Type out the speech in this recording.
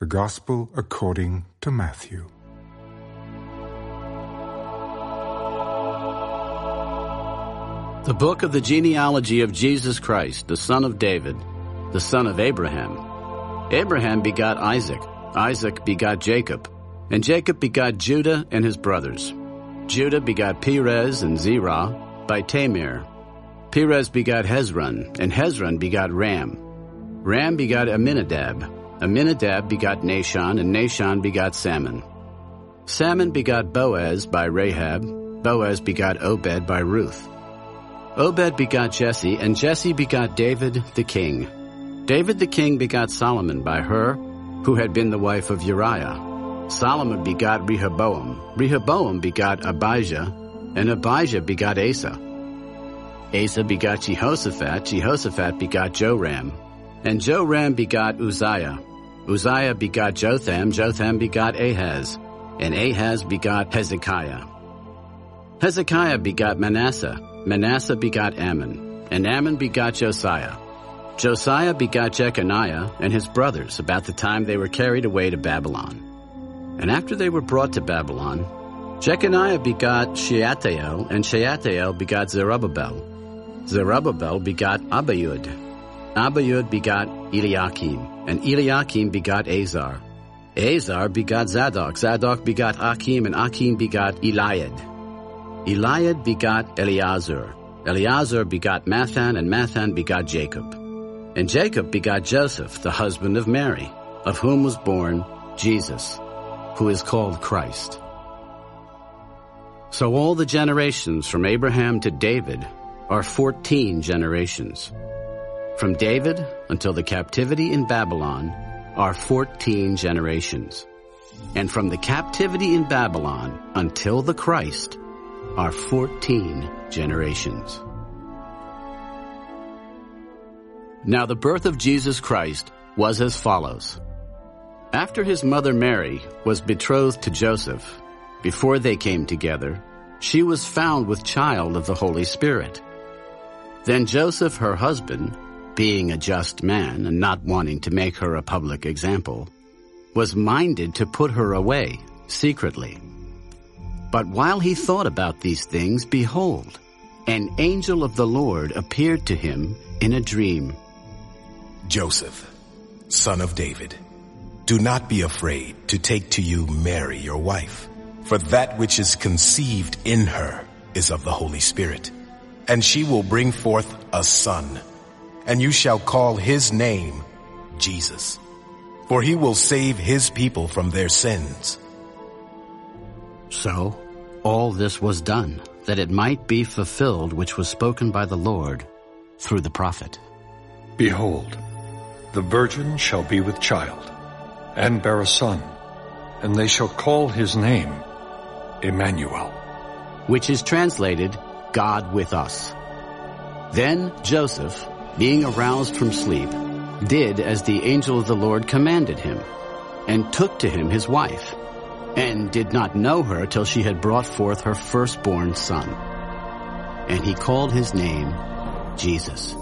The Gospel according to Matthew. The book of the genealogy of Jesus Christ, the son of David, the son of Abraham. Abraham begot Isaac, Isaac begot Jacob, and Jacob begot Judah and his brothers. Judah begot Perez and Zerah by Tamar. Perez begot Hezron, and Hezron begot Ram. Ram begot Amminadab. Amminadab begot Nahshon, and Nahshon begot Salmon. Salmon begot Boaz by Rahab. Boaz begot Obed by Ruth. Obed begot Jesse, and Jesse begot David the king. David the king begot Solomon by her, who had been the wife of Uriah. Solomon begot Rehoboam. Rehoboam begot Abijah, and Abijah begot Asa. Asa begot Jehoshaphat. Jehoshaphat begot Joram. And Joram begot Uzziah. Uzziah begot Jotham. Jotham begot Ahaz. And Ahaz begot Hezekiah. Hezekiah begot Manasseh. Manasseh begot Amon, and Amon begot Josiah. Josiah begot Jeconiah and his brothers about the time they were carried away to Babylon. And after they were brought to Babylon, Jeconiah begot Shealtiel, and Shealtiel begot Zerubbabel. Zerubbabel begot Abiud. Abiud begot Eliakim, and Eliakim begot Azor. Azor begot Zadok. Zadok begot Achim, and Achim begot Eliud. Eliud begot Eleazar. Eleazar begot Matthan, and Matthan begot Jacob. And Jacob begot Joseph, the husband of Mary, of whom was born Jesus, who is called Christ. So all the generations from Abraham to David are 14 generations. From David until the captivity in Babylon are 14 generations. And from the captivity in Babylon until the Christ are 14 generations. Now the birth of Jesus Christ was as follows. After his mother Mary was betrothed to Joseph, before they came together, she was found with child of the Holy Spirit. Then Joseph, her husband, being a just man and not wanting to make her a public example, was minded to put her away secretly. But while he thought about these things, behold, an angel of the Lord appeared to him in a dream. Joseph, son of David, do not be afraid to take to you Mary, your wife, for that which is conceived in her is of the Holy Spirit. And she will bring forth a son, and you shall call his name Jesus, for he will save his people from their sins. So all this was done, that it might be fulfilled which was spoken by the Lord through the prophet. Behold, the virgin shall be with child, and bear a son, and they shall call his name Immanuel. Which is translated, God with us. Then Joseph, being aroused from sleep, did as the angel of the Lord commanded him, and took to him his wife and did not know her till she had brought forth her firstborn son. And he called his name Jesus.